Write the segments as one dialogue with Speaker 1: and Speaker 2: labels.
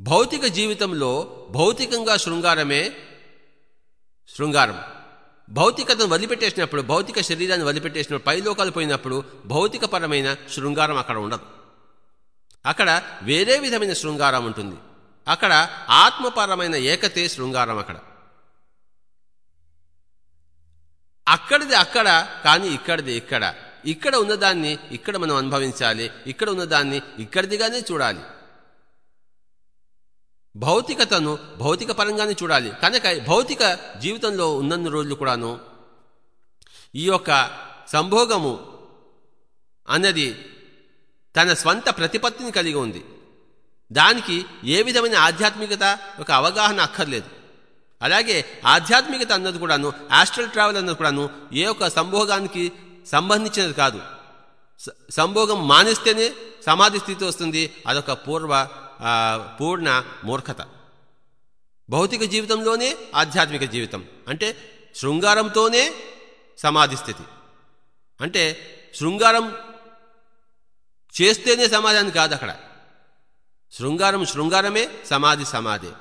Speaker 1: భౌతిక జీవితంలో భౌతికంగా శృంగారమే శృంగారం. భౌతికతను వదిలిపెట్టేసినప్పుడు భౌతిక శరీరాన్ని వదిలిపెట్టేసినప్పుడు పైలోకాలు పోయినప్పుడు భౌతికపరమైన శృంగారం అక్కడ ఉండదు. అక్కడ వేరే విధమైన శృంగారం ఉంటుంది. అక్కడ ఆత్మపరమైన ఏకతే శృంగారం అక్కడ. అక్కడిది అక్కడ కానీ ఇక్కడిది ఇక్కడ. ఇక్కడ ఉన్నదాన్ని ఇక్కడ మనం అనుభవించాలి ఇక్కడ ఉన్నదాన్ని ఇక్కడిదిగానే చూడాలి. భౌతికతను భౌతిక పరంగానే చూడాలి. కనుక భౌతిక జీవితంలో ఉన్నన్ని రోజులు కూడాను ఈ యొక్క సంభోగము అన్నది తన స్వంత ప్రతిపత్తిని కలిగి ఉంది. దానికి ఏ విధమైన ఆధ్యాత్మికత ఒక అవగాహన అక్కర్లేదు. అలాగే ఆధ్యాత్మికత అన్నది కూడాను ఆస్ట్రల్ ట్రావెల్ అన్నది కూడాను ఏ ఒక్క సంభోగానికి సంబంధించినది కాదు. సంభోగం మానేస్తేనే సమాధి స్థితి వస్తుంది. అదొక పూర్వ పూర్ణ మూర్ఖత. భౌతిక జీవితంలోనే ఆధ్యాత్మిక జీవితం. అంటే శృంగారంతోనే సమాధి స్థితి. అంటే శృంగారం చేస్తేనే సమాధానం కాదు అక్కడ. శృంగారం శృంగారమే సమాధి సమాధి.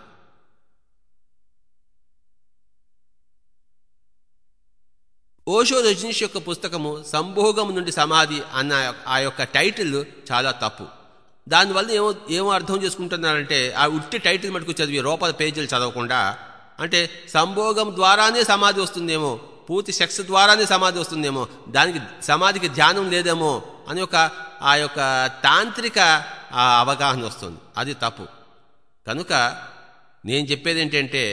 Speaker 1: ఓషో రజనీష్ యొక్క పుస్తకము సంభోగం నుండి సమాధి అన్న ఆ యొక్క టైటిల్ చాలా తప్పు. దానివల్ల ఏమో ఏమో అర్థం చేసుకుంటున్నారంటే ఆ ఉట్టి టైటిల్ మటుకు చదివి రూపాయల పేజీలు చదవకుండా అంటే సంభోగం ద్వారానే సమాధి వస్తుందేమో పూర్తి సెక్స్ ద్వారానే సమాధి వస్తుందేమో దానికి సమాధికి ధ్యానం లేదేమో అని ఒక ఆ యొక్క తాంత్రిక అవగాహన వస్తుంది. అది తప్పు. కనుక నేను చెప్పేది ఏంటంటే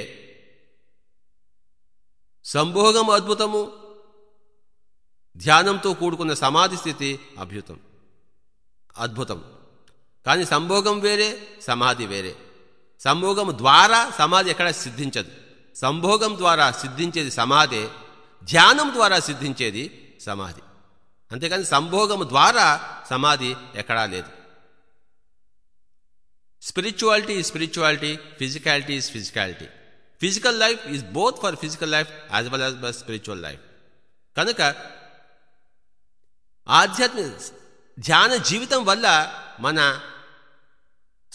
Speaker 1: సంభోగం అద్భుతము ధ్యానంతో కూడుకున్న సమాధి స్థితి అభ్యుతం అద్భుతం. కానీ సంభోగం వేరే సమాధి వేరే. సంభోగం ద్వారా సమాధి ఎక్కడ సిద్ధించదు. సంభోగం ద్వారా సిద్ధించేది సమాధే ధ్యానం ద్వారా సిద్ధించేది సమాధి. అంతేకాని సంభోగం ద్వారా సమాధి ఎక్కడా లేదు. Spirituality is spirituality physicality is physicality. Physical life is both for physical life as well as spiritual life. కనుక ఆధ్యాత్మిక ధ్యాన జీవితం వల్ల మన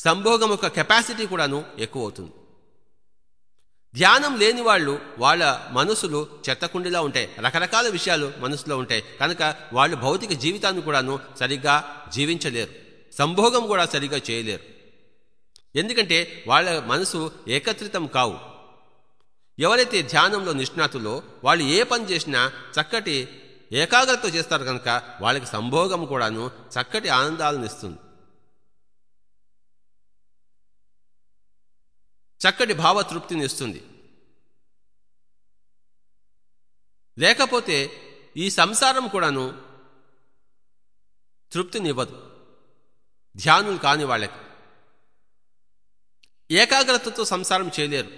Speaker 1: సంభోగం యొక్క కెపాసిటీ కూడాను ఎక్కువ అవుతుంది ధ్యానం లేని వాళ్ళు వాళ్ళ మనసులు చెత్తకుండిలా ఉంటాయి. రకరకాల విషయాలు మనసులో ఉంటాయి. కనుక వాళ్ళు భౌతిక జీవితాన్ని కూడాను సరిగ్గా జీవించలేరు. సంభోగం కూడా సరిగ్గా చేయలేరు. ఎందుకంటే వాళ్ళ మనసు ఏకత్రితం కావు. ఎవరైతే ధ్యానంలో నిష్ణాతులో వాళ్ళు ఏ పని చేసినా చక్కటి ఏకాగ్రత చేస్తారు కనుక వాళ్ళకి సంభోగం కూడాను చక్కటి ఆనందాలను ఇస్తుంది. చక్కటి భావతృప్తిని ఇస్తుంది. లేకపోతే ఈ సంసారం కూడాను తృప్తినివ్వదు. ధ్యానులు కాని వాళ్ళకి. ఏకాగ్రతతో సంసారం చేయలేరు.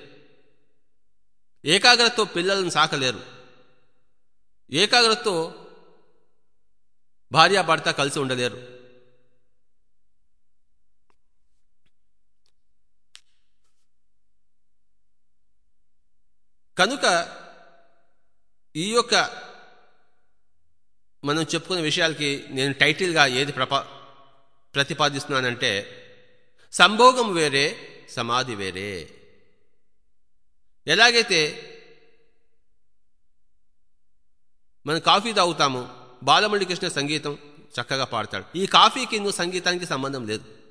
Speaker 1: ఏకాగ్రతతో పిల్లలను సాకలేరు. ఏకాగ్రతతో భార్యాభర్త కలిసి ఉండలేరు. కనుక ఈ యొక్క మనం చెప్పుకునే విషయాలకి నేను టైటిల్గా ఏది ప్రపా ప్రతిపాదిస్తున్నానంటే సంభోగం వేరే సమాధి వేరే. ఎలాగైతే మనం కాఫీ తాగుతాము బాలమల్లి సంగీతం చక్కగా పాడతాడు. ఈ కాఫీకి నువ్వు సంగీతానికి సంబంధం లేదు.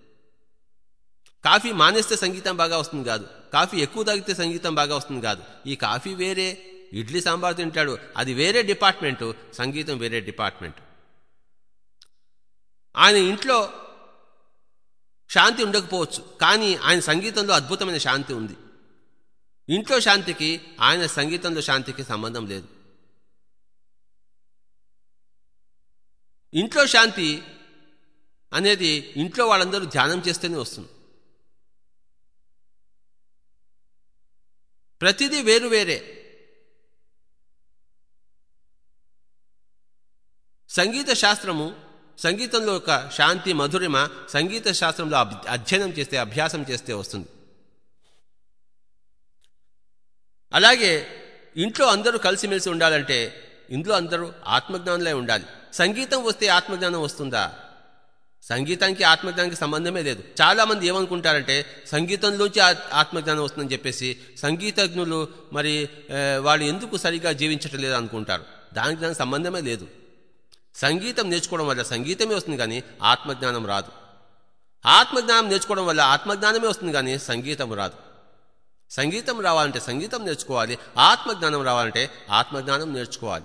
Speaker 1: కాఫీ మానేస్తే సంగీతం బాగా వస్తుంది కాదు. కాఫీ ఎక్కువ తాగితే సంగీతం బాగా వస్తుంది కాదు. ఈ కాఫీ వేరే ఇడ్లీ సాంబార్ తింటాడు. అది వేరే డిపార్ట్మెంటు. సంగీతం వేరే డిపార్ట్మెంట్. ఆయన ఇంట్లో శాంతి ఉండకపోవచ్చు. కానీ ఆయన సంగీతంలో అద్భుతమైన శాంతి ఉంది. ఇంట్లో శాంతికి ఆయన సంగీతంలో శాంతికి సంబంధం లేదు. ఇంట్లో శాంతి అనేది ఇంట్లో వాళ్ళందరూ ధ్యానం చేస్తేనే వస్తుంది. ప్రతిదీ వేరు వేరే. సంగీత శాస్త్రము సంగీతంలో ఒక శాంతి మధురిమ సంగీత శాస్త్రంలో అధ్యయనం చేస్తే అభ్యాసం చేస్తే వస్తుంది. అలాగే ఇంట్లో అందరూ కలిసిమెలిసి ఉండాలంటే ఇంట్లో అందరూ ఆత్మజ్ఞానులే ఉండాలి. సంగీతం వస్తే ఆత్మజ్ఞానం వస్తుందా? సంగీతానికి ఆత్మజ్ఞానానికి సంబంధమే లేదు. చాలామంది ఏమనుకుంటారంటే సంగీతంలోంచి ఆత్మజ్ఞానం వస్తుందని చెప్పేసి సంగీతజ్ఞులు మరి వాళ్ళు ఎందుకు సరిగా జీవించటం లేదు అనుకుంటారు? దానికి దానికి సంబంధమే లేదు. సంగీతం నేర్చుకోవడం వల్ల సంగీతమే వస్తుంది కానీ ఆత్మజ్ఞానం రాదు. ఆత్మజ్ఞానం నేర్చుకోవడం వల్ల ఆత్మజ్ఞానమే వస్తుంది కానీ సంగీతం రాదు. సంగీతం రావాలంటే సంగీతం నేర్చుకోవాలి ఆత్మజ్ఞానం రావాలంటే ఆత్మజ్ఞానం నేర్చుకోవాలి.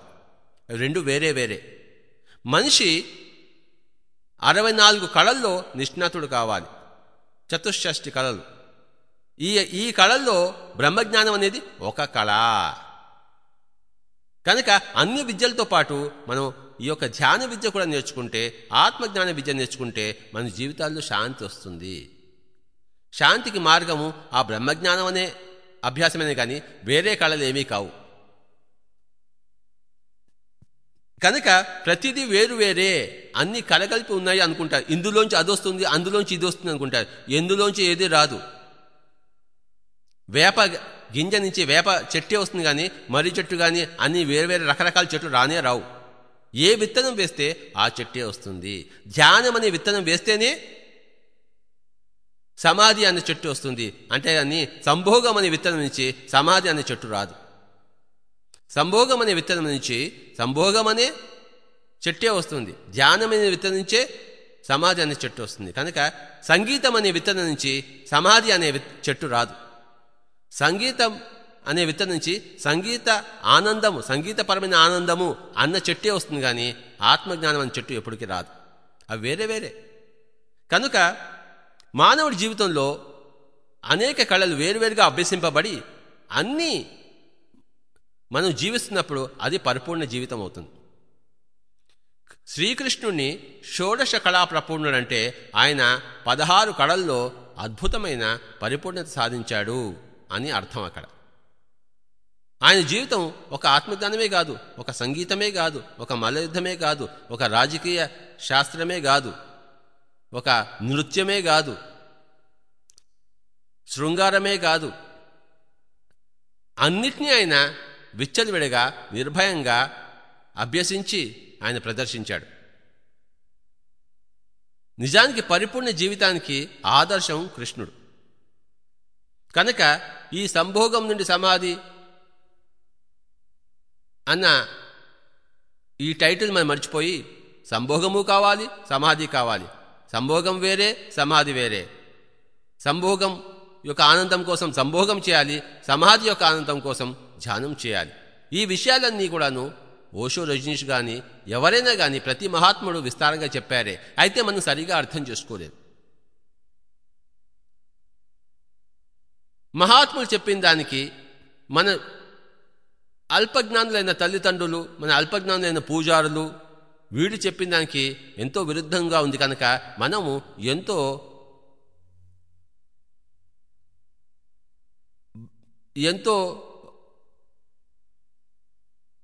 Speaker 1: రెండు వేరే వేరే. మనిషి అరవై నాలుగు కళల్లో నిష్ణాతుడు కావాలి. చతుషష్టి కళలు. ఈ ఈ కళల్లో బ్రహ్మజ్ఞానం అనేది ఒక కళ. కనుక అన్ని విద్యలతో పాటు మనం ఈ యొక్క ధ్యాన విద్య కూడా నేర్చుకుంటే ఆత్మజ్ఞాన విద్య నేర్చుకుంటే మన జీవితాల్లో శాంతి వస్తుంది. శాంతికి మార్గము ఆ బ్రహ్మజ్ఞానం అనే అభ్యాసమనే కానీ వేరే కళలు ఏమీ కావు. కనుక ప్రతిదీ వేరు వేరే. అన్ని కలగలిపి ఉన్నాయి అనుకుంటారు. ఇందులోంచి అది వస్తుంది అందులోంచి ఇది వస్తుంది అనుకుంటారు. ఎందులోంచి ఏది రాదు. వేప గింజ నుంచి వేప చెట్టే వస్తుంది కానీ మర్రి చెట్టు కానీ అన్ని వేరు వేరే రకరకాల చెట్లు రానే రావు. ఏ విత్తనం వేస్తే ఆ చెట్టే వస్తుంది. ధ్యానం అనే విత్తనం వేస్తేనే సమాధి అనే చెట్టు వస్తుంది. అంటే అని సంభోగం అనే విత్తనం నుంచి సమాధి అనే చెట్టు రాదు. సంభోగం అనే విత్తనం నుంచి సంభోగం అనే చెట్టే వస్తుంది. ధ్యానం అనే విత్తనం నుంచే సమాధి అనే చెట్టు వస్తుంది. కనుక సంగీతం అనే విత్తనం నుంచి సమాధి అనే చెట్టు రాదు. సంగీతం అనే విత్తనం నుంచి సంగీత ఆనందము సంగీతపరమైన ఆనందము అన్న చెట్టే వస్తుంది కానీ ఆత్మజ్ఞానం అనే చెట్టు ఎప్పటికీ రాదు. అవి వేరే వేరే. కనుక మానవుడి జీవితంలో అనేక కళలు వేరువేరుగా అభ్యసింపబడి అన్నీ మనం జీవిస్తున్నప్పుడు అది పరిపూర్ణ జీవితం అవుతుంది. శ్రీకృష్ణుణ్ణి షోడశ కళా ప్రపూర్ణుడంటే ఆయన పదహారు కళల్లో అద్భుతమైన పరిపూర్ణత సాధించాడు అని అర్థం అక్కడ. ఆయన జీవితం ఒక ఆత్మజ్ఞానమే కాదు ఒక సంగీతమే కాదు ఒక మలయుద్ధమే కాదు ఒక రాజకీయ శాస్త్రమే కాదు ఒక నృత్యమే కాదు శృంగారమే కాదు. అన్నిటినీ ఆయన విచ్చలవిడిగా నిర్భయంగా అభ్యసించి ఆయన ప్రదర్శించాడు. నిజానికి పరిపూర్ణ జీవితానికి ఆదర్శం కృష్ణుడు. కనుక ఈ సంభోగం నుండి సమాధి అన్న ఈ టైటిల్ మనం మర్చిపోయి సంభోగము కావాలి సమాధి కావాలి. సంభోగం వేరే సమాధి వేరే. సంభోగం యొక్క ఆనందం కోసం సంభోగం చేయాలి సమాధి యొక్క ఆనందం కోసం ధ్యానం చేయాలి. ఈ విషయాలన్నీ కూడాను ఓషో రజనీష్ కానీ ఎవరైనా కానీ ప్రతి మహాత్ముడు విస్తారంగా చెప్పారే. అయితే మనం సరిగా అర్థం చేసుకోలేదు. మహాత్ములు చెప్పిన దానికి మన అల్పజ్ఞానులైన తల్లిదండ్రులు మన అల్పజ్ఞానులైన పూజారులు వీడు చెప్పిన దానికి ఎంతో విరుద్ధంగా ఉంది కనుక మనము ఎంతో ఎంతో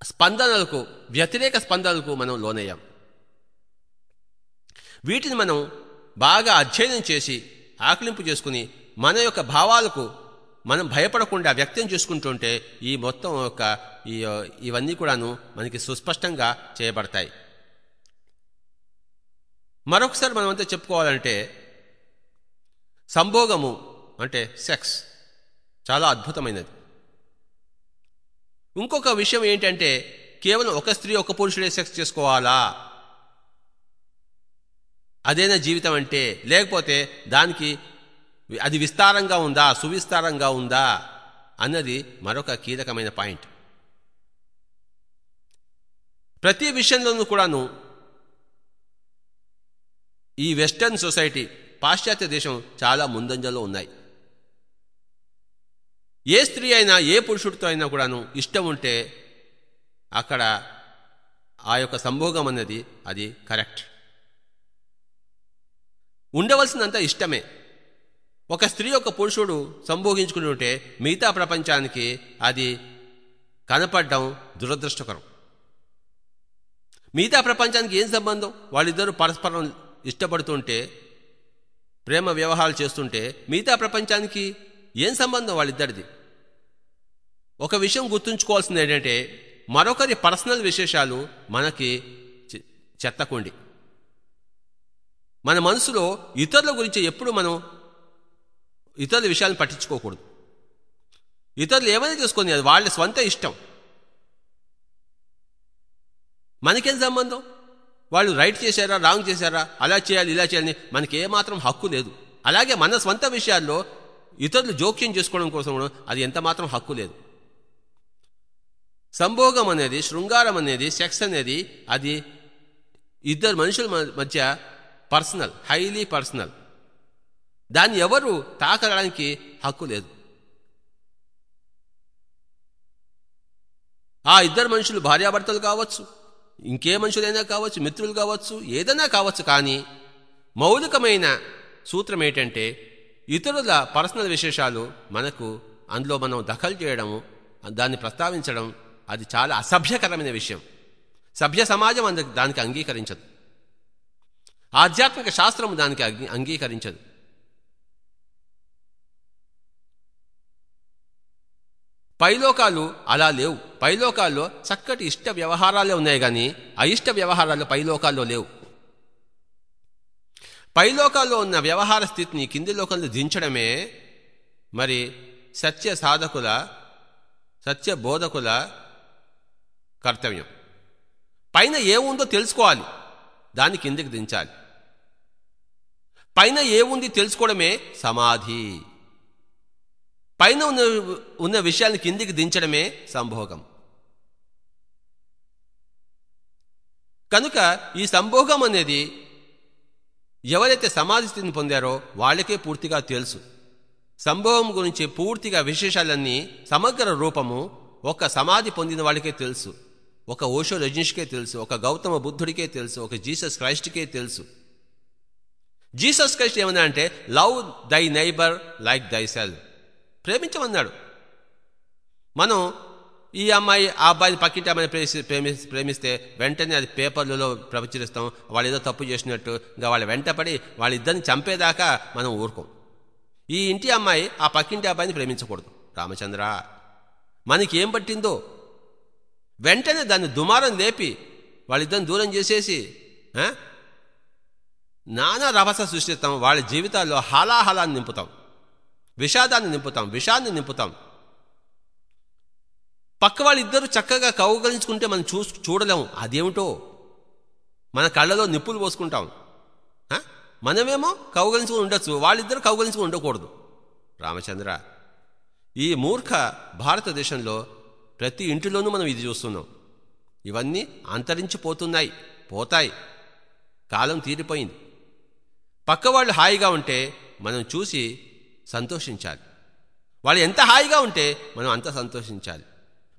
Speaker 1: స్పందనలకు వ్యతిరేక స్పందనలకు మనం లోనయ్యాం. వీటిని మనం బాగా అధ్యయనం చేసి ఆకలింపు చేసుకుని మన యొక్క భావాలకు మనం భయపడకుండా వ్యక్తం చేసుకుంటుంటే ఈ మొత్తం యొక్క ఈ ఇవన్నీ కూడాను మనకి సుస్పష్టంగా చేయబడతాయి. మరొకసారి మనమంతా చెప్పుకోవాలంటే సంభోగము అంటే సెక్స్ చాలా అద్భుతమైనది. ఇంకొక విషయం ఏంటంటే కేవలం ఒక స్త్రీ ఒక పురుషుడే సెక్స్ చేసుకోవాలా? అదేనా జీవితం అంటే? లేకపోతే దానికి అది విస్తారంగా ఉందా? సువిస్తారంగా ఉందా? అన్నది మరొక కీలకమైన పాయింట్. ప్రతి విషయంలోనూ కూడాను ఈ వెస్టర్న్ సొసైటీ పాశ్చాత్య దేశం చాలా ముందంజలో ఉన్నాయి. ఏ స్త్రీ అయినా ఏ పురుషుడితో అయినా కూడాను ఇష్టం ఉంటే అక్కడ ఆ యొక్క సంభోగం అన్నది అది కరెక్ట్. ఉండవలసినంత ఇష్టమే. ఒక స్త్రీ ఒక పురుషుడు సంభోగించుకుని ఉంటే మిగతా ప్రపంచానికి అది కనపడడం దురదృష్టకరం. మిగతా ప్రపంచానికి ఏం సంబంధం? వాళ్ళిద్దరూ పరస్పరం ఇష్టపడుతుంటే ప్రేమ వ్యవహారాలు చేస్తుంటే మిగతా ప్రపంచానికి ఏం సంబంధం వాళ్ళిద్దరిది? ఒక విషయం గుర్తుంచుకోవాల్సింది ఏంటంటే మరొకరి పర్సనల్ విశేషాలు మనకి చెత్తకుండి. మన మనసులో ఇతరుల గురించి ఎప్పుడు మనం ఇతరుల విషయాలను పట్టించుకోకూడదు. ఇతరులు ఏమైనా చేసుకొని అది వాళ్ళ స్వంత ఇష్టం. మనకేం సంబంధం? వాళ్ళు రైట్ చేశారా రాంగ్ చేశారా అలా చేయాలి ఇలా చేయాలని మనకి ఏమాత్రం హక్కు లేదు. అలాగే మన స్వంత విషయాల్లో ఇతరులు జోక్యం చేసుకోవడం కోసం కూడా అది ఎంత మాత్రం హక్కు లేదు. సంభోగం అనేది శృంగారం అనేది సెక్స్ అనేది అది ఇద్దరు మనుషుల మధ్య పర్సనల్ హైలీ పర్సనల్. దాన్ని ఎవరు తాకడానికి హక్కు లేదు. ఆ ఇద్దరు మనుషులు భార్యాభర్తలు కావచ్చు ఇంకే మనుషులైనా కావచ్చు మిత్రులు కావచ్చు ఏదైనా కావచ్చు కానీ మౌలికమైన సూత్రం ఏంటంటే ఇతరుల పర్సనల్ విశేషాలు మనకు అందులో మనం దఖలు చేయడము దాన్ని ప్రస్తావించడం అది చాలా అసభ్యకరమైన విషయం. సభ్య సమాజం అందు దానికి అంగీకరించదు. ఆధ్యాత్మిక శాస్త్రం దానికి అంగీకరించదు. పైలోకాలు అలా లేవు. పైలోకాల్లో చక్కటి ఇష్ట వ్యవహారాలే ఉన్నాయి కానీ అయిష్ట వ్యవహారాలు పైలోకాల్లో లేవు. పైలోకాల్లో ఉన్న వ్యవహార స్థితిని కింది లోకంలో దించడమే మరి సత్య సాధకుల సత్య బోధకుల కర్తవ్యం. పైన ఏముందో తెలుసుకోవాలి. దాన్ని కిందికి దించాలి. పైన ఏముంది తెలుసుకోవడమే సమాధి. పైన ఉన్న ఉన్న విషయాన్ని కిందికి దించడమే సంభోగం. కనుక ఈ సంభోగం అనేది ఎవరైతే సమాధి స్థితిని పొందారో వాళ్ళకే పూర్తిగా తెలుసు. సంభవం గురించి పూర్తిగా విశేషాలన్నీ సమగ్ర రూపము ఒక సమాధి పొందిన వాళ్ళకే తెలుసు. ఒక ఓషో రజనీష్కే తెలుసు ఒక గౌతమ బుద్ధుడికే తెలుసు ఒక జీసస్ క్రైస్ట్కే తెలుసు. జీసస్ క్రైస్ట్ ఏమన్నా అంటే love thy neighbour like thy self ప్రేమించమన్నాడు. మనం ఈ అమ్మాయి ఆ అబ్బాయిని పక్కింటి అమ్మాయిని ప్రేమి ప్రేమి ప్రేమిస్తే వెంటనే అది పేపర్లలో ప్రచురిస్తాం. వాళ్ళు ఏదో తప్పు చేసినట్టు ఇంకా వాళ్ళ వెంటపడి వాళ్ళిద్దరిని చంపేదాకా మనం ఊరుకోం. ఈ ఇంటి అమ్మాయి ఆ పక్కింటి అబ్బాయిని ప్రేమించకూడదు. రామచంద్ర మనకి ఏం పట్టిందో? వెంటనే దాన్ని దుమారం లేపి వాళ్ళిద్దరిని దూరం చేసేసి నానా రభస సృష్టిస్తాం. వాళ్ళ జీవితాల్లో హాలాహలాన్ని నింపుతాం. విషాదాన్ని నింపుతాం. విషాన్ని నింపుతాం. పక్క వాళ్ళిద్దరూ చక్కగా కౌగలించుకుంటే మనం చూ చూడలేము. అదేమిటో? మన కళ్ళలో నిప్పులు పోసుకుంటాం. మనమేమో కౌగలించుకుని ఉండొచ్చు. వాళ్ళిద్దరూ కౌగలించుకుని ఉండకూడదు. రామచంద్ర ఈ మూర్ఖ భారతదేశంలో ప్రతి ఇంటిలోనూ మనం ఇది చూస్తున్నాం. ఇవన్నీ అంతరించిపోతున్నాయి పోతాయి. కాలం తీరిపోయింది. పక్కవాళ్ళు హాయిగా ఉంటే మనం చూసి సంతోషించాలి. వాళ్ళు ఎంత హాయిగా ఉంటే మనం అంత సంతోషించాలి.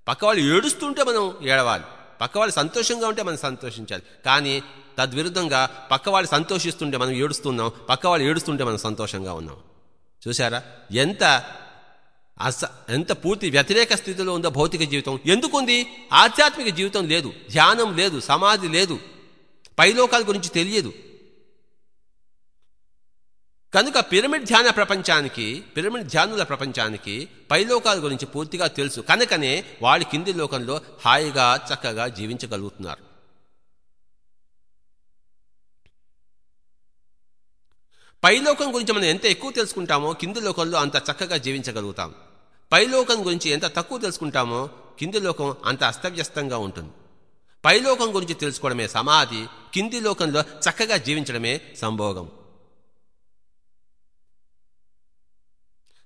Speaker 1: పక్క వాళ్ళు ఏడుస్తుంటే మనం ఏడవాలి. పక్క వాళ్ళు సంతోషంగా ఉంటే మనం సంతోషించాలి. కానీ తద్విరుద్ధంగా పక్క వాళ్ళు సంతోషిస్తుంటే మనం ఏడుస్తున్నాం. పక్క వాళ్ళు ఏడుస్తుంటే మనం సంతోషంగా ఉన్నాం. చూసారా ఎంత అస ఎంత పూర్తి వ్యతిరేక స్థితిలో ఉందో భౌతిక జీవితం. ఎందుకుంది? ఆధ్యాత్మిక జీవితం లేదు. ధ్యానం లేదు. సమాధి లేదు. పైలోకాల గురించి తెలియదు. కనుక పిరమిడ్ ధ్యాన ప్రపంచానికి పిరమిడ్ ధ్యానుల ప్రపంచానికి పైలోకాల గురించి పూర్తిగా తెలుసు. కనుకనే వాళ్ళు కింది లోకంలో హాయిగా చక్కగా జీవించగలుగుతున్నారు. పైలోకం గురించి మనం ఎంత ఎక్కువ తెలుసుకుంటామో కింది లోకంలో అంత చక్కగా జీవించగలుగుతాం. పైలోకం గురించి ఎంత తక్కువ తెలుసుకుంటామో కింది లోకం అంత అస్తవ్యస్తంగా ఉంటుంది. పైలోకం గురించి తెలుసుకోవడమే సమాధి కింది లోకంలో చక్కగా జీవించడమే సంభోగం.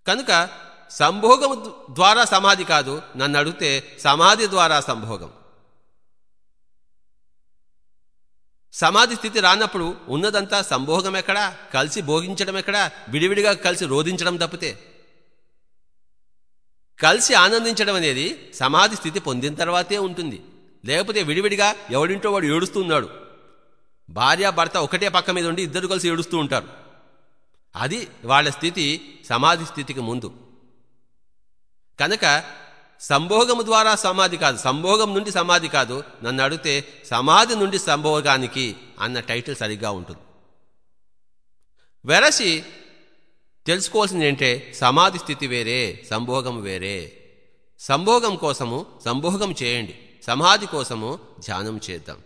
Speaker 1: కనుక సంభోగం ద్వారా సమాధి కాదు నన్ను అడిగితే సమాధి ద్వారా సంభోగం. సమాధి స్థితి రానప్పుడు ఉన్నదంతా సంభోగం ఎక్కడా? కలిసి భోగించడం ఎక్కడా? విడివిడిగా కలిసి రోధించడం తప్పితే. కలిసి ఆనందించడం అనేది సమాధి స్థితి పొందిన తర్వాతే ఉంటుంది. లేకపోతే విడివిడిగా ఎవడింటో వాడు ఏడుస్తున్నాడు భార్య భర్త ఒకటే పక్క మీద ఉండి ఇద్దరు కలిసి ఏడుస్తూ ఉంటారు. అది వాళ్ళ స్థితి సమాధి స్థితికి ముందు. కనుక సంభోగము ద్వారా సమాధి కాదు. సంభోగం నుండి సమాధి కాదు. నన్ను అడిగితే సమాధి నుండి సంభోగానికి అన్న టైటిల్ సరిగ్గా ఉంటుంది. వెరసి తెలుసుకోవాల్సింది ఏంటంటే సమాధి స్థితి వేరే సంభోగం వేరే. సంభోగం కోసము సంభోగం చేయండి. సమాధి కోసము ధ్యానం చేద్దాం.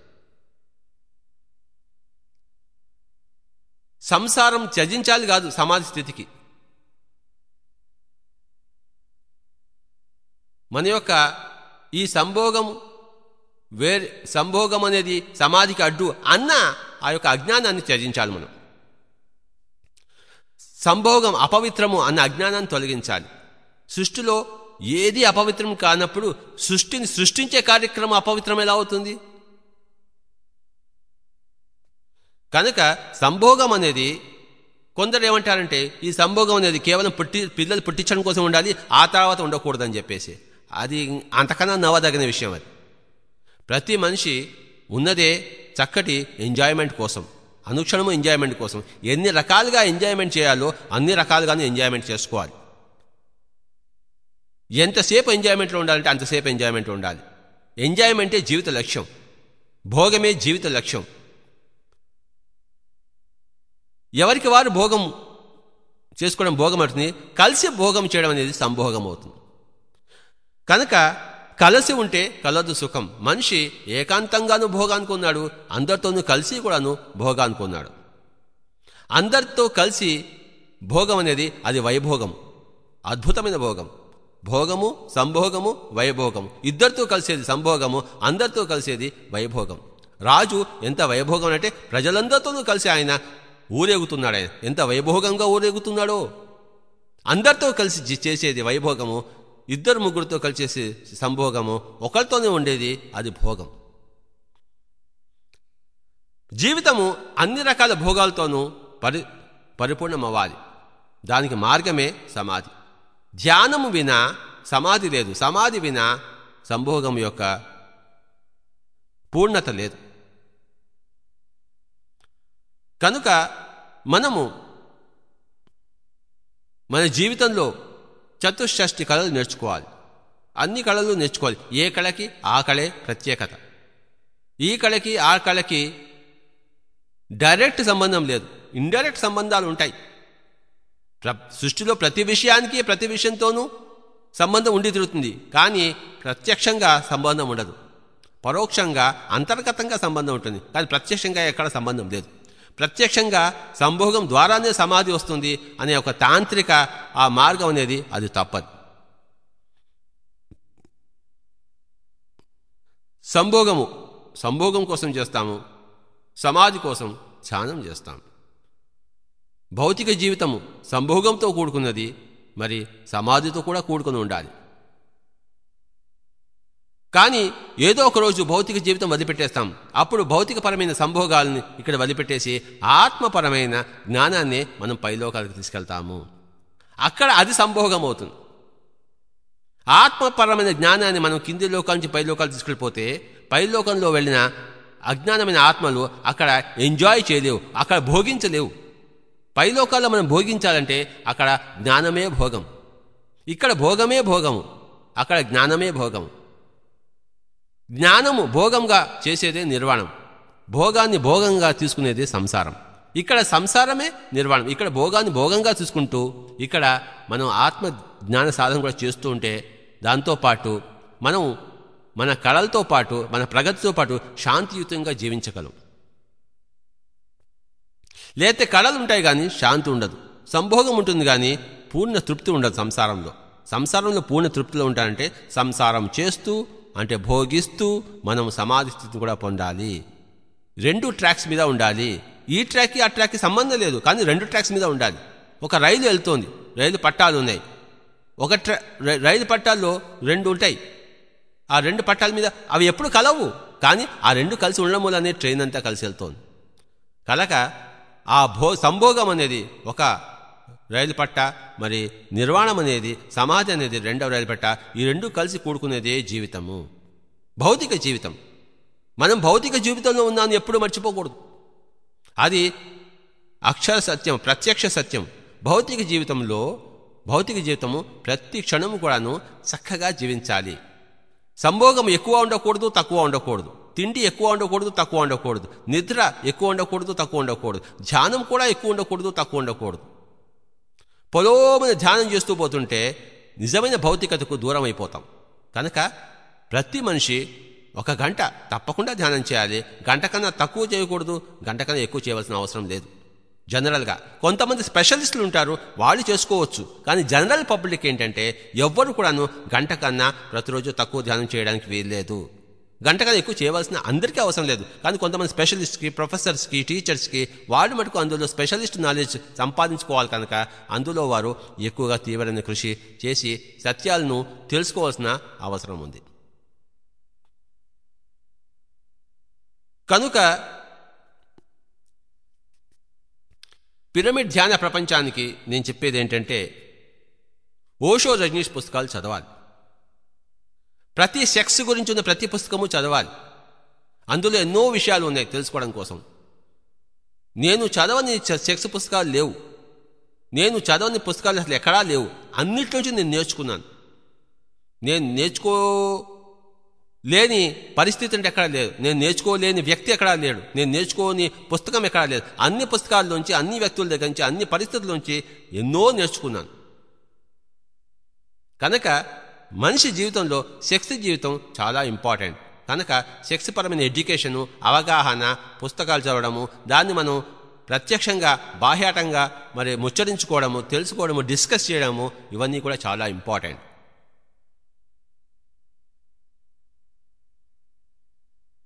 Speaker 1: సంసారం త్యజించాలి కాదు సమాధి స్థితికి. మన యొక్క ఈ సంభోగం వేరే సంభోగం అనేది సమాధికి అడ్డు అన్న ఆ యొక్క అజ్ఞానాన్ని త్యజించాలి మనం. సంభోగం అపవిత్రము అన్న అజ్ఞానాన్ని తొలగించాలి. సృష్టిలో ఏది అపవిత్రం కానప్పుడు సృష్టిని సృష్టించే కార్యక్రమం అపవిత్రం ఎలా అవుతుంది? కనుక సంభోగం అనేది కొందరు ఏమంటారంటే ఈ సంభోగం అనేది కేవలం పుట్టి పిల్లలు పుట్టించడం కోసం ఉండాలి ఆ తర్వాత ఉండకూడదని చెప్పేసి. అది అంతకన్నా నవ్వదగిన విషయం అది. ప్రతి మనిషి ఉన్నదే చక్కటి ఎంజాయ్మెంట్ కోసం అనుక్షణము ఎంజాయ్మెంట్ కోసం. ఎన్ని రకాలుగా ఎంజాయ్మెంట్ చేయాలో అన్ని రకాలుగానే ఎంజాయ్మెంట్ చేసుకోవాలి. ఎంతసేపు ఎంజాయ్మెంట్లో ఉండాలంటే అంతసేపు ఎంజాయ్మెంట్లో ఉండాలి. ఎంజాయ్మెంటే జీవిత లక్ష్యం. భోగమే జీవిత లక్ష్యం. ఎవరికి వారు భోగం చేసుకోవడం భోగం అవుతుంది కలిసి భోగం చేయడం అనేది సంభోగం అవుతుంది కనుక కలిసి ఉంటే కలదు సుఖం. మనిషి ఏకాంతంగాను భోగానికి ఉన్నాడు అందరితోనూ కలిసి కూడాను భోగానికి ఉన్నాడు. అందరితో కలిసి భోగం అనేది అది వైభోగం అద్భుతమైన భోగం. భోగము సంభోగము వైభోగం. ఇద్దరితో కలిసేది సంభోగము అందరితో కలిసేది వైభోగం. రాజు ఎంత వైభోగం అంటే ప్రజలందరితోనూ కలిసి ఆయన ఊరేగుతున్నాడే. ఎంత వైభోగంగా ఊరేగుతున్నాడో. అందరితో కలిసి చేసేది వైభోగము ఇద్దరు ముగ్గురితో కలిసేసి సంభోగము ఒకరితోనే ఉండేది అది భోగం. జీవితము అన్ని రకాల భోగాలతోనూ పరి పరిపూర్ణమవ్వాలి. దానికి మార్గమే సమాధి. ధ్యానము వినా సమాధి లేదు. సమాధి వినా సంభోగం యొక్క పూర్ణత లేదు. కనుక మనము మన జీవితంలో చతుషష్టి కళలు నేర్చుకోవాలి. అన్ని కళలు నేర్చుకోవాలి. ఏ కళకి? ఆ కళే ప్రత్యేకత. ఈ కళకి ఆ కళకి డైరెక్ట్ సంబంధం లేదు. ఇండైరెక్ట్ సంబంధాలు ఉంటాయి. సృష్టిలో ప్రతి విషయానికి ప్రతి విషయంతోనూ సంబంధం ఉండి తిరుగుతుంది కానీ ప్రత్యక్షంగా సంబంధం ఉండదు. పరోక్షంగా అంతర్గతంగా సంబంధం ఉంటుంది. కానీ ప్రత్యక్షంగా ఎక్కడ సంబంధం లేదు. ప్రత్యక్షంగా సంభోగం ద్వారానే సమాధి వస్తుంది అనే ఒక తాంత్రిక ఆ మార్గం అనేది అది తప్పదు. సంభోగము సంభోగం కోసం చేస్తాము సమాధి కోసం ధ్యానం చేస్తాం భౌతిక జీవితము సంభోగంతో కూడుకున్నది మరి సమాధితో కూడా కూడుకుని ఉండాలి. కానీ ఏదో ఒక రోజు భౌతిక జీవితం వదిలిపెట్టేస్తాం. అప్పుడు భౌతికపరమైన సంభోగాల్ని ఇక్కడ వదిలిపెట్టేసి ఆత్మపరమైన జ్ఞానాన్ని మనం పైలోకాలకు తీసుకెళ్తాము. అక్కడ అది సంభోగం అవుతుంది ఆత్మపరమైన జ్ఞానాన్ని మనం కింది లోకాల నుంచి పైలోకాలు తీసుకెళ్ళిపోతే పైలోకంలో వెళ్ళిన అజ్ఞానమైన ఆత్మలు అక్కడ ఎంజాయ్ చేయలేవు అక్కడ భోగించలేవు. పైలోకాల్లో మనం భోగించాలంటే అక్కడ జ్ఞానమే భోగం. ఇక్కడ భోగమే భోగము అక్కడ జ్ఞానమే భోగం. జ్ఞానము భోగంగా చేసేదే నిర్వాణం. భోగాన్ని భోగంగా తీసుకునేదే సంసారం. ఇక్కడ సంసారమే నిర్వాణం. ఇక్కడ భోగాన్ని భోగంగా తీసుకుంటూ ఇక్కడ మనం ఆత్మ జ్ఞాన సాధన కూడా చేస్తూ ఉంటే దాంతోపాటు మనం మన కళలతో పాటు మన ప్రగతితో పాటు శాంతియుతంగా జీవించగలం. లేతే కళలు ఉంటాయి కానీ శాంతి ఉండదు. సంభోగం ఉంటుంది కానీ పూర్ణ తృప్తి ఉండదు సంసారంలో. సంసారంలో పూర్ణ తృప్తిలో ఉంటానంటే సంసారం చేస్తూ అంటే భోగిస్తూ మనం సమాధి స్థితిని కూడా పొందాలి. రెండు ట్రాక్స్ మీద ఉండాలి. ఈ ట్రాక్కి ఆ ట్రాక్కి సంబంధం లేదు. కానీ రెండు ట్రాక్స్ మీద ఉండాలి. ఒక రైలు వెళ్తోంది. రైలు పట్టాలు ఉన్నాయి. ఒక ట్రా రైలు పట్టాల్లో రెండు ఉంటాయి. ఆ రెండు పట్టాల మీద అవి ఎప్పుడు కలవు. కానీ ఆ రెండు కలిసి ఉండడం వల్లనే ట్రైన్ అంతా కలిసి వెళ్తోంది. కలక ఆ భో సంభోగం అనేది ఒక రైలు పట్ట మరి నిర్వాణం అనేది సమాధి అనేది రెండవ రైలు పట్ట ఈ రెండు కలిసి కూడుకునేదే జీవితము. భౌతిక జీవితం. మనం భౌతిక జీవితంలో ఉన్నాను ఎప్పుడు మర్చిపోకూడదు. అది అక్షర సత్యం ప్రత్యక్ష సత్యం. భౌతిక జీవితంలో భౌతిక జీవితము ప్రతి క్షణము కూడాను చక్కగా జీవించాలి. సంభోగం ఎక్కువ ఉండకూడదు తక్కువ ఉండకూడదు. తిండి ఎక్కువ ఉండకూడదు తక్కువ ఉండకూడదు. నిద్ర ఎక్కువ ఉండకూడదు తక్కువ ఉండకూడదు. ధ్యానం కూడా ఎక్కువ ఉండకూడదు తక్కువ ఉండకూడదు. పొలోమని ధ్యానం చేస్తూ పోతుంటే నిజమైన భౌతికతకు దూరం అయిపోతాం. కనుక ప్రతి మనిషి ఒక గంట తప్పకుండా ధ్యానం చేయాలి. గంట కన్నా తక్కువ చేయకూడదు. గంట కన్నా ఎక్కువ చేయవలసిన అవసరం లేదు. జనరల్గా కొంతమంది స్పెషలిస్టులు ఉంటారు. వాళ్ళు చేసుకోవచ్చు. కానీ జనరల్ పబ్లిక్ ఏంటంటే ఎవ్వరు కూడాను గంట కన్నా ప్రతిరోజు తక్కువ ధ్యానం చేయడానికి వీల్లేదు. గంట కన్నా ఎక్కువ చేయవలసిన అందరికీ అవసరం లేదు. కానీ కొంతమంది స్పెషలిస్ట్కి ప్రొఫెసర్స్కి టీచర్స్కి వాళ్ళు మటుకు అందులో స్పెషలిస్ట్ నాలెడ్జ్ సంపాదించుకోవాలి కనుక అందులో వారు ఎక్కువగా తీవ్రమైన కృషి చేసి సత్యాలను తెలుసుకోవాల్సిన అవసరం ఉంది. కనుక పిరమిడ్ ధ్యాన ప్రపంచానికి నేను చెప్పేది ఏంటంటే ఓషో రజనీష్ పుస్తకాలు చదవాలి. ప్రతి సెక్స్ గురించి ఉన్న ప్రతి పుస్తకము చదవాలి. అందులో ఎన్నో విషయాలు ఉన్నాయి తెలుసుకోవడం కోసం. నేను చదవని సెక్స్ పుస్తకాలు లేవు. నేను చదవని పుస్తకాలు అసలు ఎక్కడా లేవు. అన్నిట్లోంచి నేను నేర్చుకున్నాను. నేను నేర్చుకో లేని పరిస్థితి అంటే ఎక్కడా లేదు. నేను నేర్చుకోలేని వ్యక్తి ఎక్కడా లేడు. నేను నేర్చుకోని పుస్తకం ఎక్కడా లేదు. అన్ని పుస్తకాల్లోంచి అన్ని వ్యక్తుల దగ్గర నుంచి అన్ని పరిస్థితుల్లోంచి ఎన్నో నేర్చుకున్నాను. కనుక మనిషి జీవితంలో సెక్స్ జీవితం చాలా ఇంపార్టెంట్. కనుక సెక్స్ పరమైన ఎడ్యుకేషను అవగాహన పుస్తకాలు చదవడము దాన్ని మనం ప్రత్యక్షంగా బాహ్యాటంగా మరి ముచ్చరించుకోవడము తెలుసుకోవడము డిస్కస్ చేయడము ఇవన్నీ కూడా చాలా ఇంపార్టెంట్.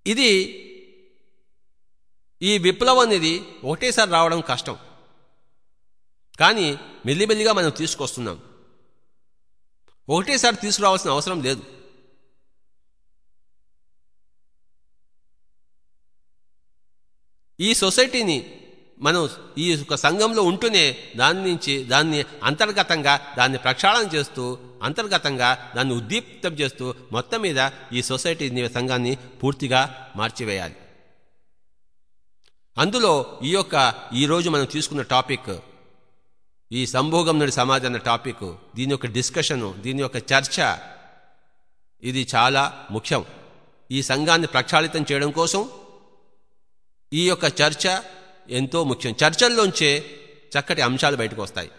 Speaker 1: ఇది ఈ విప్లవం అనేది ఒకటేసారి రావడం కష్టం. కానీ మెల్లిమెల్లిగా మనం తీసుకొస్తున్నాం. ఒకటేసారి తీసుకురావాల్సిన అవసరం లేదు. ఈ సొసైటీని మనం ఈ యొక్క సంఘంలో ఉంటూనే దాని నుంచి దాన్ని అంతర్గతంగా దాన్ని ప్రక్షాళన చేస్తూ అంతర్గతంగా దాన్ని ఉద్దీప్తం చేస్తూ మొత్తం మీద ఈ సొసైటీ సంఘాన్ని పూర్తిగా మార్చివేయాలి. అందులో ఈ యొక్క ఈరోజు మనం తీసుకున్న టాపిక్ ఈ సంభోగం నుండి సమాజం అన్న టాపిక్ దీని యొక్క డిస్కషను దీని యొక్క చర్చ ఇది చాలా ముఖ్యం. ఈ సంఘాన్ని ప్రక్షాళితం చేయడం కోసం ఈ యొక్క చర్చ ఎంతో ముఖ్యం. చర్చల్లోంచే చక్కటి అంశాలు బయటకు వస్తాయి.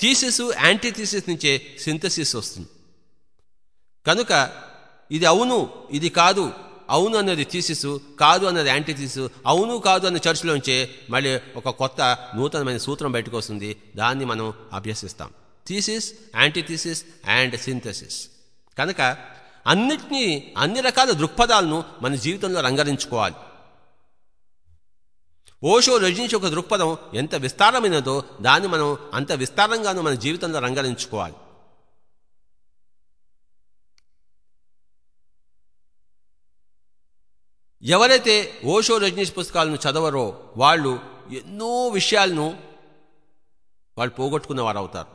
Speaker 1: థీసిస్ యాంటీ థీసిస్ నుంచే సింథసిస్ వస్తుంది. కనుక ఇది అవును ఇది కాదు అవును అన్నది థీసిస్ కాదు అన్నది యాంటీథీసిస్ అవును కాదు అన్న చర్చలోంచే మళ్ళీ ఒక కొత్త నూతనమైన సూత్రం బయటకు వస్తుంది. దాన్ని మనం అభ్యసిస్తాం. Thesis antithesis and synthesis. కనుక అన్నిటినీ అన్ని రకాల దృక్పథాలను మన జీవితంలో రంగరించుకోవాలి. ఓషో రజనీష్ ఒక దృక్పథం ఎంత విస్తారమైనదో దాన్ని మనం అంత విస్తారంగానూ మన జీవితంలో రంగరించుకోవాలి. ఎవరైతే ఓషో రజనీష్ పుస్తకాలను చదవరో వాళ్ళు ఎన్నో విషయాలను వాళ్ళు పోగొట్టుకున్న వారు అవుతారు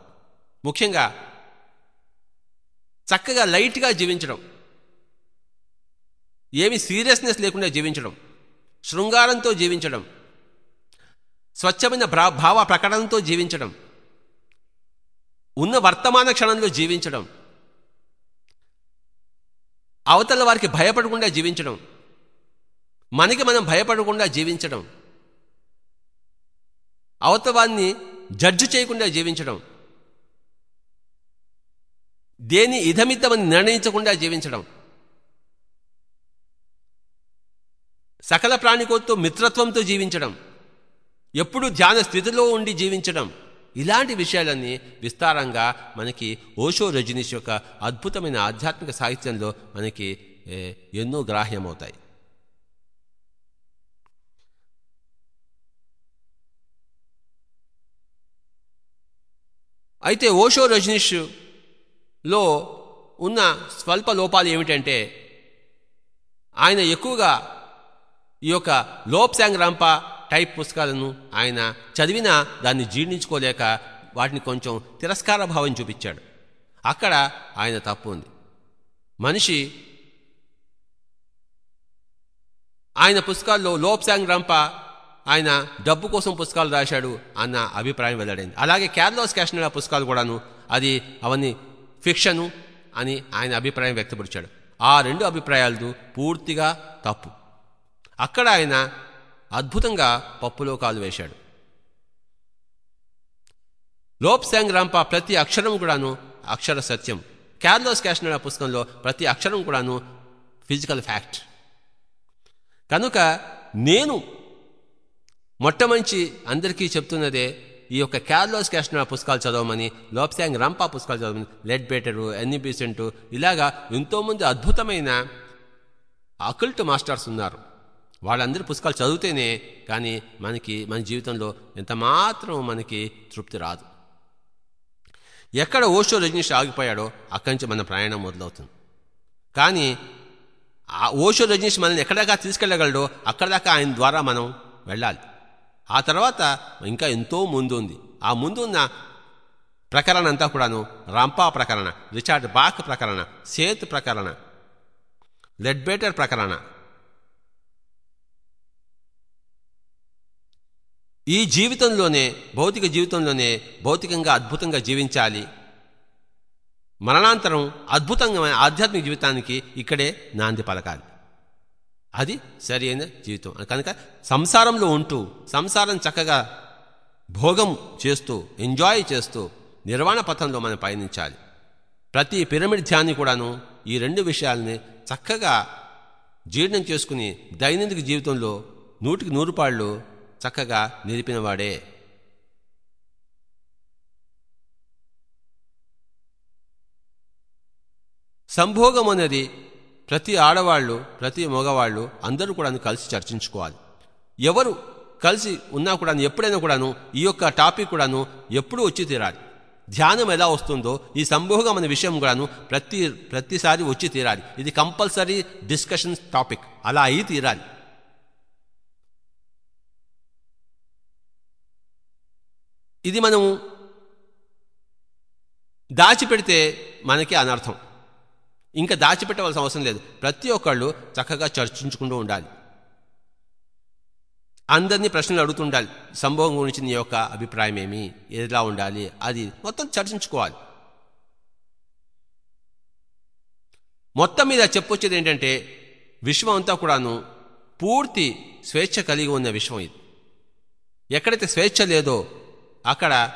Speaker 1: ముఖ్యంగా చక్కగా లైట్గా జీవించడం. ఏమి సీరియస్నెస్ లేకుండా జీవించడం. శృంగారంతో జీవించడం. స్వచ్ఛమైన భావ ప్రకటనతో జీవించడం. ఉన్న వర్తమాన క్షణంలో జీవించడం. అవతల వారికి భయపడకుండా జీవించడం. మనకి మనం భయపడకుండా జీవించడం. అవతవాన్ని జడ్జి చేయకుండా జీవించడం. దేని ఇధమిద్దమని నిర్ణయించకుండా జీవించడం. సకల ప్రాణికోతో మిత్రత్వంతో జీవించడం. ఎప్పుడు ధ్యాన స్థితిలో ఉండి జీవించడం. ఇలాంటి విషయాలన్నీ విస్తారంగా మనకి ఓషో రజనీష్ యొక్క అద్భుతమైన ఆధ్యాత్మిక సాహిత్యంలో మనకి ఎన్నో గ్రాహ్యమవుతాయి. అయితే ఓషో రజనీష్లో ఉన్న స్వల్ప లోపాలు ఏమిటంటే ఆయన ఎక్కువగా ఈ యొక్క లోప్సాంగ్ రంప టైప్ పుస్తకాలను ఆయన చదివినా దాన్ని జీర్ణించుకోలేక వాటిని కొంచెం తిరస్కార భావం చూపించాడు. అక్కడ ఆయన తప్పు ఉంది. మనిషి ఆయన పుస్తకాల్లో లోప్సాంగ్ రంప ఆయన డబ్బు కోసం పుస్తకాలు రాశాడు అన్న అభిప్రాయం వెల్లడైంది. అలాగే క్యార్లోస్ క్యాషనర్ పుస్తకాలు కూడాను అది అవన్నీ ఫిక్షను అని ఆయన అభిప్రాయం వ్యక్తపరిచాడు. ఆ రెండు అభిప్రాయాలు పూర్తిగా తప్పు. అక్కడ ఆయన అద్భుతంగా పప్పులో కాలు వేశాడు. లోప్సాంగ్ రంప ప్రతి అక్షరం కూడాను అక్షర సత్యం. క్యార్లోస్ క్యాషనర్ పుస్తకంలో ప్రతి అక్షరం కూడాను ఫిజికల్ ఫ్యాక్ట్. కనుక నేను మొట్టమంచి అందరికీ చెప్తున్నదే ఈ యొక్క క్యార్లోస్ క్యాస్ట్నా పుస్తకాలు చదవమని లోప్సాంగ్ రంపా పుస్తకాలు చదవమని లెడ్ బేటరు ఎన్ని బీసెంటు ఇలాగా ఎంతోమంది అద్భుతమైన అకల్ట్ మాస్టర్స్ ఉన్నారు. వాళ్ళందరి పుస్తకాలు చదివితేనే కానీ మనకి మన జీవితంలో ఎంత మాత్రం మనకి తృప్తి రాదు. ఎక్కడ ఓషో రజనీష్ ఆగిపోయాడో అక్కడి నుంచి మన ప్రయాణం మొదలవుతుంది. కానీ ఆ ఓషో రజనీష్ మనల్ని ఎక్కడాకా తీసుకెళ్ళగలడో అక్కడ దాకా ఆయన ద్వారా మనం వెళ్ళాలి. ఆ తర్వాత ఇంకా ఎంతో ముందు ఉంది. ఆ ముందున్న ప్రకరణ అంతా కూడాను రంపా ప్రకరణ రిచార్డ్ బాక్ ప్రకరణ సేత్ ప్రకరణ లెడ్బేటర్ ప్రకరణ. ఈ జీవితంలోనే భౌతిక జీవితంలోనే భౌతికంగా అద్భుతంగా జీవించాలి. మరణాంతరం అద్భుతంగా ఆధ్యాత్మిక జీవితానికి ఇక్కడే నాంది పలకాలి. అది సరి అయిన జీవితం. కనుక సంసారంలో ఉంటూ సంసారం చక్కగా భోగం చేస్తూ ఎంజాయ్ చేస్తూ నిర్వాణ పథంలో మనం పయనించాలి. ప్రతి పిరమిడ్ ధ్యాని కూడాను ఈ రెండు విషయాల్ని చక్కగా జీర్ణం చేసుకుని దైనందిక జీవితంలో నూటికి నూరు పాళ్ళు చక్కగా నిలిపినవాడే సంభోగం అనేది ప్రతి ఆడవాళ్ళు ప్రతి మగవాళ్ళు అందరూ కూడా కలిసి చర్చించుకోవాలి. ఎవరు కలిసి ఉన్నా కూడా ఎప్పుడైనా కూడాను ఈ యొక్క టాపిక్ కూడాను ఎప్పుడు వచ్చి తీరాలి. ధ్యానం ఎలా వస్తుందో ఈ సంభోగం అనే విషయం కూడాను ప్రతి ప్రతిసారి వచ్చి తీరాలి. ఇది కంపల్సరీ డిస్కషన్ టాపిక్. అలా అయి తీరాలి. ఇది మనము దాచిపెడితే మనకి అనర్థం. ఇంకా దాచిపెట్టవలసిన అవసరం లేదు. ప్రతి ఒక్కళ్ళు చక్కగా చర్చించుకుంటూ ఉండాలి. అందరినీ ప్రశ్నలు అడుగుతుండాలి. సంభవం గురించి నీ యొక్క అభిప్రాయం ఏమి? ఎలా ఉండాలి? అది మొత్తం చర్చించుకోవాలి. మొత్తం మీద చెప్పొచ్చేది ఏంటంటే విశ్వం అంతా కూడాను పూర్తి స్వేచ్ఛ కలిగి ఉన్న విశ్వం ఇది. ఎక్కడైతే స్వేచ్ఛ లేదో అక్కడ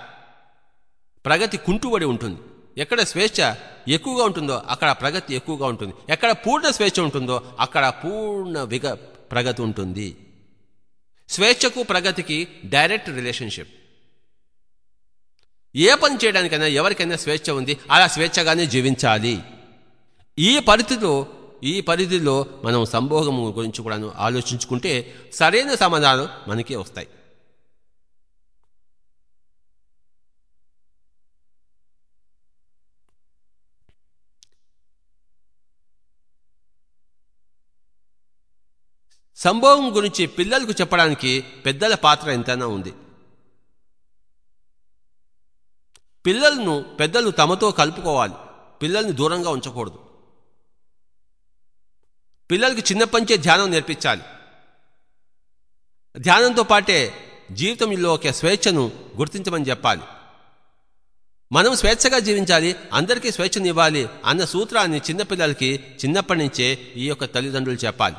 Speaker 1: ప్రగతి కుంటుబడి ఉంటుంది. ఎక్కడ స్వేచ్ఛ ఎక్కువగా ఉంటుందో అక్కడ ప్రగతి ఎక్కువగా ఉంటుంది. ఎక్కడ పూర్ణ స్వేచ్ఛ ఉంటుందో అక్కడ పూర్ణ విగ ప్రగతి ఉంటుంది. స్వేచ్ఛకు ప్రగతికి డైరెక్ట్ రిలేషన్షిప్. ఏ పని చేయడానికైనా ఎవరికైనా స్వేచ్ఛ ఉంది అలా స్వేచ్ఛగానే జీవించాలి. ఈ పరిధిలో ఈ పరిధిలో మనం సంభోగము గురించి కూడా ఆలోచించుకుంటే సరైన సమాధానం మనకి వస్తాయి. సంభవం గురించి పిల్లలకు చెప్పడానికి పెద్దల పాత్ర ఎంతైనా ఉంది. పిల్లలను పెద్దలు తమతో కలుపుకోవాలి. పిల్లల్ని దూరంగా ఉంచకూడదు. పిల్లలకు చిన్నప్పంచే ధ్యానం నేర్పించాలి. ధ్యానంతో పాటే జీవితంలో ఒక స్వేచ్ఛను గుర్తించమని చెప్పాలి. మనం స్వేచ్ఛగా జీవించాలి అందరికీ స్వేచ్ఛనివ్వాలి అన్న సూత్రాన్ని చిన్నపిల్లలకి చిన్నప్పటి నుంచే ఈ యొక్క తల్లిదండ్రులు చెప్పాలి.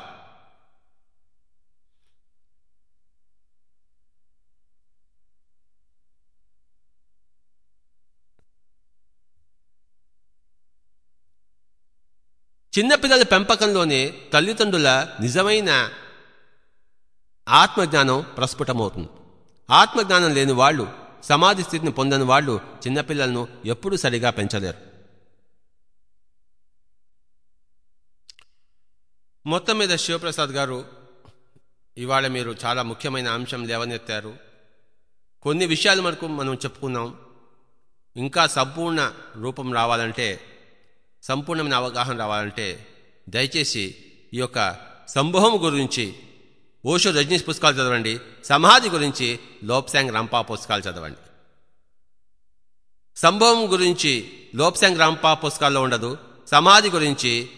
Speaker 1: చిన్నపిల్లల పెంపకంలోనే తల్లిదండ్రుల నిజమైన ఆత్మజ్ఞానం ప్రస్ఫుటమవుతుంది. ఆత్మజ్ఞానం లేని వాళ్ళు సమాధి స్థితిని పొందని వాళ్ళు చిన్నపిల్లలను ఎప్పుడూ సరిగా పెంచలేరు. మొత్తం మీద శివప్రసాద్ గారు ఇవాళ మీరు చాలా ముఖ్యమైన అంశం లేవనెత్తారు. కొన్ని విషయాలు మనకు మనం చెప్పుకున్నాం. ఇంకా సంపూర్ణ రూపం రావాలంటే సంపూర్ణమైన అవగాహన రావాలంటే దయచేసి ఈ యొక్క సంభవం గురించి ఓషో రజనీష్ పుస్తకాలు చదవండి. సమాధి గురించి లోప్సాంగ్ రాంపా పుస్తకాలు చదవండి. సంభవం గురించి లోప్సాంగ్ రాంపా పుస్తకాల్లో ఉండదు. సమాధి గురించి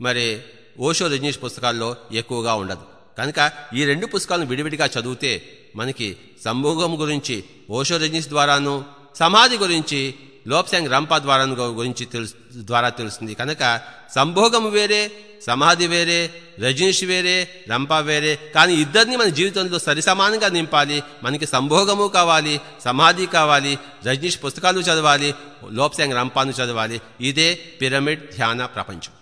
Speaker 1: మరి ఓషో రజనీష్ పుస్తకాల్లో ఎక్కువగా ఉండదు. కనుక ఈ రెండు పుస్తకాలను విడివిడిగా చదివితే మనకి సంభోగం గురించి ఓషో రజనీష్ ద్వారాను సమాధి గురించి లోప్సాంగ్ రంపా ద్వారా గురించి తెలుసు ద్వారా తెలుస్తుంది. కనుక సంభోగం వేరే సమాధి వేరే రజనీష్ వేరే రంపా వేరే కానీ ఇద్దరిని మన జీవితంలో సరిసమానంగా నింపాలి. మనకి సంభోగము కావాలి సమాధి కావాలి రజనీష్ పుస్తకాలు చదవాలి లోప్సాంగ్ రంపాను చదవాలి. ఇదే పిరమిడ్ ధ్యాన ప్రపంచం.